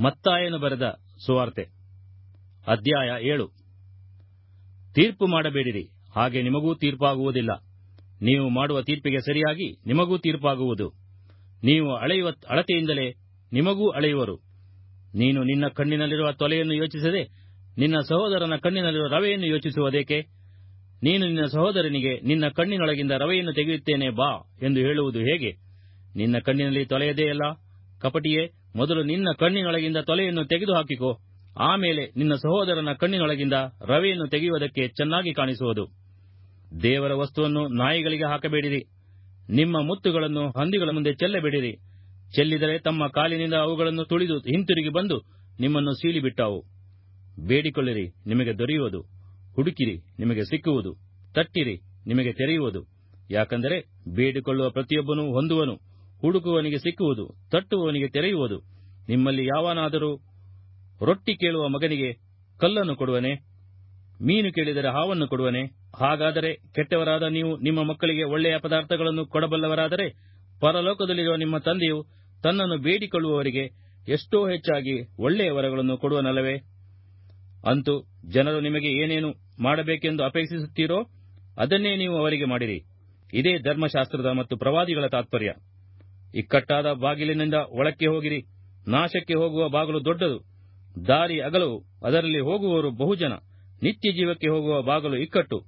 ಮತ್ತಾಯನು ಬರೆದ ಸುವಾರ್ತೆ. ಅಧ್ಯಾಯ ಏಳು. ತೀರ್ಪು ಮಾಡಬೇಡಿರಿ. ಹಾಗೆ ನಿಮಗೂ ತೀರ್ಪಾಗುವುದಿಲ್ಲ. ನೀವು ಮಾಡುವ ತೀರ್ಪಿಗೆ ಸರಿಯಾಗಿ ನಿಮಗೂ ತೀರ್ಪಾಗುವುದು. ನೀವು ಅಳೆಯುವ ಅಳತೆಯಿಂದಲೇ ನಿಮಗೂ ಅಳೆಯುವರು. ನೀನು ನಿನ್ನ ಕಣ್ಣಿನಲ್ಲಿರುವ ತೊಲೆಯನ್ನು ಯೋಚಿಸದೆ, ನಿನ್ನ ಸಹೋದರನ ಕಣ್ಣಿನಲ್ಲಿರುವ ರವೆಯನ್ನು ಯೋಚಿಸುವುದೇಕೆ? ನೀನು ನಿನ್ನ ಸಹೋದರನಿಗೆ ನಿನ್ನ ಕಣ್ಣಿನೊಳಗಿಂದ ರವೆಯನ್ನು ತೆಗೆಯುತ್ತೇನೆ ಬಾ ಎಂದು ಹೇಳುವುದು ಹೇಗೆ? ನಿನ್ನ ಕಣ್ಣಿನಲ್ಲಿ ತೊಲೆಯದೇ ಅಲ್ಲ, ಕಪಟಿಯೇ ಮೊದಲು ನಿನ್ನ ಕಣ್ಣಿನೊಳಗಿಂದ ತೊಲೆಯನ್ನು ತೆಗೆದುಹಾಕಿಕೋ. ಆಮೇಲೆ ನಿನ್ನ ಸಹೋದರನ ಕಣ್ಣಿನೊಳಗಿಂದ ರವೆಯನ್ನು ತೆಗೆಯುವುದಕ್ಕೆ ಚೆನ್ನಾಗಿ ಕಾಣಿಸುವುದು. ದೇವರ ವಸ್ತುವನ್ನು ನಾಯಿಗಳಿಗೆ ಹಾಕಬೇಡಿರಿ. ನಿಮ್ಮ ಮುತ್ತುಗಳನ್ನು ಹಂದಿಗಳ ಮುಂದೆ ಚೆಲ್ಲಬೇಡಿರಿ. ಚೆಲ್ಲಿದರೆ ತಮ್ಮ ಕಾಲಿನಿಂದ ಅವುಗಳನ್ನು ತುಳಿದು ಹಿಂತಿರುಗಿ ಬಂದು ನಿಮ್ಮನ್ನು ಸೀಳಿಬಿಟ್ಟಾವು. ಬೇಡಿಕೊಳ್ಳಿರಿ, ನಿಮಗೆ ದೊರೆಯುವುದು. ಹುಡುಕಿರಿ, ನಿಮಗೆ ಸಿಕ್ಕುವುದು. ತಟ್ಟಿರಿ, ನಿಮಗೆ ತೆರೆಯುವುದು. ಯಾಕಂದರೆ ಬೇಡಿಕೊಳ್ಳುವ ಪ್ರತಿಯೊಬ್ಬನೂ ಹೊಂದುವನು. ಹುಡುಕುವವನಿಗೆ ಸಿಕ್ಕುವುದು, ತಟ್ಟುವವನಿಗೆ ತೆರೆಯುವುದು. ನಿಮ್ಮಲ್ಲಿ ಯಾವನಾದರೂ ರೊಟ್ಟಿ ಕೇಳುವ ಮಗನಿಗೆ ಕಲ್ಲನ್ನು ಕೊಡುವನೆ, ಮೀನು ಕೇಳಿದರೆ ಹಾವನ್ನು ಕೊಡುವನೆ, ಹಾಗಾದರೆ ಕೆಟ್ಟವರಾದ ನೀವು ನಿಮ್ಮ ಮಕ್ಕಳಿಗೆ ಒಳ್ಳೆಯ ಪದಾರ್ಥಗಳನ್ನು ಕೊಡಬಲ್ಲವರಾದರೆ ಪರಲೋಕದಲ್ಲಿರುವ ನಿಮ್ಮ ತಂದೆಯು ತನ್ನನ್ನು ಬೇಡಿಕೊಳ್ಳುವವರಿಗೆ ಎಷ್ಟೋ ಹೆಚ್ಚಾಗಿ ಒಳ್ಳೆಯ ವರಗಳನ್ನು ಕೊಡುವನಲ್ಲವೇ? ಅಂತೂ ಜನರು ನಿಮಗೆ ಏನೇನು ಮಾಡಬೇಕೆಂದು ಅಪೇಕ್ಷಿಸುತ್ತೀರೋ ಅದನ್ನೇ ನೀವು ಅವರಿಗೆ ಮಾಡಿರಿ. ಇದೇ ಧರ್ಮಶಾಸ್ತ್ರದ ಮತ್ತು ಪ್ರವಾದಿಗಳ ತಾತ್ಪರ್ಯ. ಇಕ್ಕಟ್ಟಾದ ಬಾಗಿಲಿನಿಂದ ಒಳಕ್ಕೆ ಹೋಗಿರಿ. ನಾಶಕ್ಕೆ ಹೋಗುವ ಬಾಗಿಲು ದೊಡ್ಡದು. ದಾರಿ ಅಗಲು ಅದರಲ್ಲಿ ಹೋಗುವವರು ಬಹುಜನ. ನಿತ್ಯ ಜೀವಕ್ಕೆ ಹೋಗುವ ಬಾಗಿಲು ಇಕ್ಕಟ್ಟು.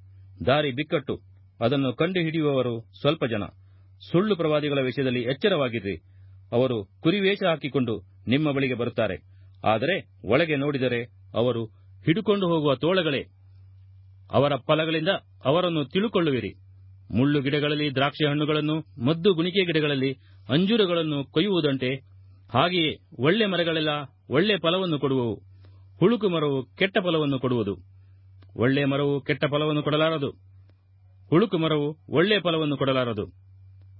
ದಾರಿ ಬಿಕ್ಕಟ್ಟು. ಅದನ್ನು ಕಂಡುಹಿಡಿಯುವವರು ಸ್ವಲ್ಪ ಜನ. ಸುಳ್ಳು ಪ್ರವಾದಿಗಳ ವಿಷಯದಲ್ಲಿ ಎಚ್ಚರವಾಗಿರ್ರಿ ಅವರು ಕುರಿವೇಷ ಹಾಕಿಕೊಂಡು ನಿಮ್ಮ ಬಳಿಗೆ ಬರುತ್ತಾರೆ. ಆದರೆ ಒಳಗೆ ನೋಡಿದರೆ ಅವರು ಹಿಡುಕೊಂಡು ಹೋಗುವ ತೋಳಗಳೇ. ಅವರ ಫಲಗಳಿಂದ ಅವರನ್ನು ತಿಳುಕೊಳ್ಳುವಿರಿ. ಮುಳ್ಳು ಗಿಡಗಳಲ್ಲಿ ದ್ರಾಕ್ಷಿ ಹಣ್ಣುಗಳನ್ನು, ಮದ್ದು ಗುಣಿಕೆ ಗಿಡಗಳಲ್ಲಿ ಅಂಜೂರಗಳನ್ನು ಕೊಯ್ಯುವುದಂತೆ, ಹಾಗೆಯೇ ಒಳ್ಳೆ ಮರಗಳೆಲ್ಲ ಒಳ್ಳೆ ಫಲವನ್ನು ಕೊಡುವವು. ಹುಳುಕು ಮರವು ಕೆಟ್ಟ ಫಲವನ್ನು ಕೊಡುವುದು. ಒಳ್ಳೆ ಮರವು ಕೆಟ್ಟ ಫಲವನ್ನು ಕೊಡಲಾರದು. ಹುಳುಕು ಮರವು ಒಳ್ಳೆ ಫಲವನ್ನು ಕೊಡಲಾರದು.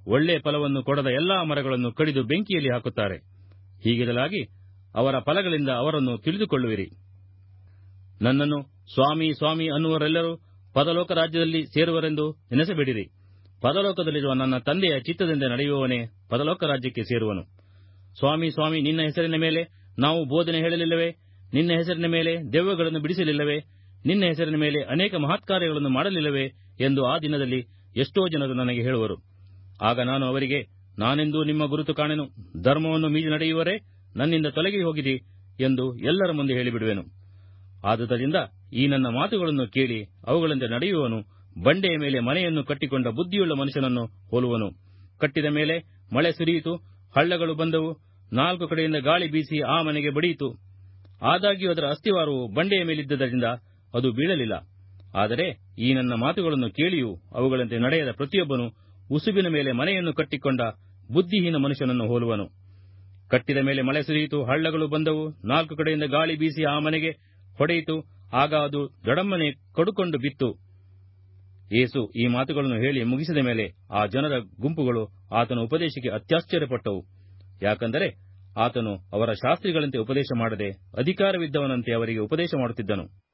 ಒಳ್ಳೆ ಫಲವನ್ನು ಕೊಡದ ಎಲ್ಲಾ ಮರಗಳನ್ನು ಕಡಿದು ಬೆಂಕಿಯಲ್ಲಿ ಹಾಕುತ್ತಾರೆ. ಹೀಗಿರಲಾಗಿ ಅವರ ಫಲಗಳಿಂದ ಅವರನ್ನು ತಿಳಿದುಕೊಳ್ಳುವಿರಿ. ನನ್ನನ್ನು ಸ್ವಾಮಿ ಸ್ವಾಮಿ ಅನ್ನುವರೆಲ್ಲರೂ ಪದಲೋಕ ರಾಜ್ಯದಲ್ಲಿ ಸೇರುವರೆಂದು ನೆನೆಸಬೇಡಿರಿ. ಪದಲೋಕದಲ್ಲಿರುವ ನನ್ನ ತಂದೆಯ ಚಿತ್ತದಿಂದ ನಡೆಯುವವನೇ ಪದಲೋಕ ರಾಜ್ಯಕ್ಕೆ ಸೇರುವನು. ಸ್ವಾಮಿ ಸ್ವಾಮಿ, ನಿನ್ನ ಹೆಸರಿನ ಮೇಲೆ ನಾವು ಬೋಧನೆ ಹೇಳಲಿಲ್ಲವೇ? ನಿನ್ನ ಹೆಸರಿನ ಮೇಲೆ ದೆವ್ವಗಳನ್ನು ಬಿಡಿಸಲಿಲ್ಲವೇ? ನಿನ್ನ ಹೆಸರಿನ ಮೇಲೆ ಅನೇಕ ಮಹತ್ಕಾರ್ಯಗಳನ್ನು ಮಾಡಲಿಲ್ಲವೇ? ಎಂದು ಆ ದಿನದಲ್ಲಿ ಎಷ್ಟೋ ಜನರು ನನಗೆ ಹೇಳುವರು. ಆಗ ನಾನು ಅವರಿಗೆ, ನಾನೆಂದೂ ನಿಮ್ಮ ಗುರುತು ಕಾಣೆನು? ಧರ್ಮವನ್ನು ಮೀರಿ ನಡೆಯುವರೆ ನನ್ನಿಂದ ತೊಲಗಿ ಹೋಗಿದೆ ಎಂದು ಎಲ್ಲರ ಮುಂದೆ ಹೇಳಿಬಿಡುವೆನು. ಆದುದರಿಂದ ಈ ನನ್ನ ಮಾತುಗಳನ್ನು ಕೇಳಿ ಅವುಗಳಂತೆ ನಡೆಯುವನು ಬಂಡೆಯ ಮೇಲೆ ಮನೆಯನ್ನು ಕಟ್ಟಿಕೊಂಡ ಬುದ್ಧಿಯುಳ್ಳ ಮನುಷ್ಯನನ್ನು ಹೋಲುವನು. ಕಟ್ಟಿದ ಮೇಲೆ ಮಳೆ ಸುರಿಯಿತು, ಹಳ್ಳಗಳು ಬಂದವು, ನಾಲ್ಕು ಕಡೆಯಿಂದ ಗಾಳಿ ಬೀಸಿ ಆ ಮನೆಗೆ ಬಡಿಯಿತು. ಆದಾಗ್ಯೂ ಅದರ ಅಸ್ತಿವಾರವು ಬಂಡೆಯ ಮೇಲಿದ್ದರಿಂದ ಅದು ಬೀಳಲಿಲ್ಲ. ಆದರೆ ಈ ನನ್ನ ಮಾತುಗಳನ್ನು ಕೇಳಿಯೂ ಅವುಗಳಂತೆ ನಡೆಯದ ಪ್ರತಿಯೊಬ್ಬನು ಉಸುಬಿನ ಮೇಲೆ ಮನೆಯನ್ನು ಕಟ್ಟಿಕೊಂಡ ಬುದ್ಧಿಹೀನ ಮನುಷ್ಯನನ್ನು ಹೋಲುವನು. ಕಟ್ಟಿದ ಮೇಲೆ ಮಳೆ ಸುರಿಯಿತು, ಹಳ್ಳಗಳು ಬಂದವು, ನಾಲ್ಕು ಕಡೆಯಿಂದ ಗಾಳಿ ಬೀಸಿ ಆ ಮನೆಗೆ ಹೊಡೆಯಿತು. ಆಗ ಅದು ದಡಮ್ಮನೆ ಕಡುಕೊಂಡು ಬಿತ್ತು. ಯೇಸು ಈ ಮಾತುಗಳನ್ನು ಹೇಳಿ ಮುಗಿಸಿದ ಮೇಲೆ ಆ ಜನರ ಗುಂಪುಗಳು ಆತನ ಉಪದೇಶಕ್ಕೆ ಅತ್ಯಾಶ್ಚರ್ಯಪಟ್ಟವು. ಯಾಕಂದರೆ ಆತನು ಅವರ ಶಾಸ್ತ್ರಿಗಳಂತೆ ಉಪದೇಶ ಮಾಡದೆ ಅಧಿಕಾರವಿದ್ದವನಂತೆ ಅವರಿಗೆ ಉಪದೇಶ ಮಾಡುತ್ತಿದ್ದನು.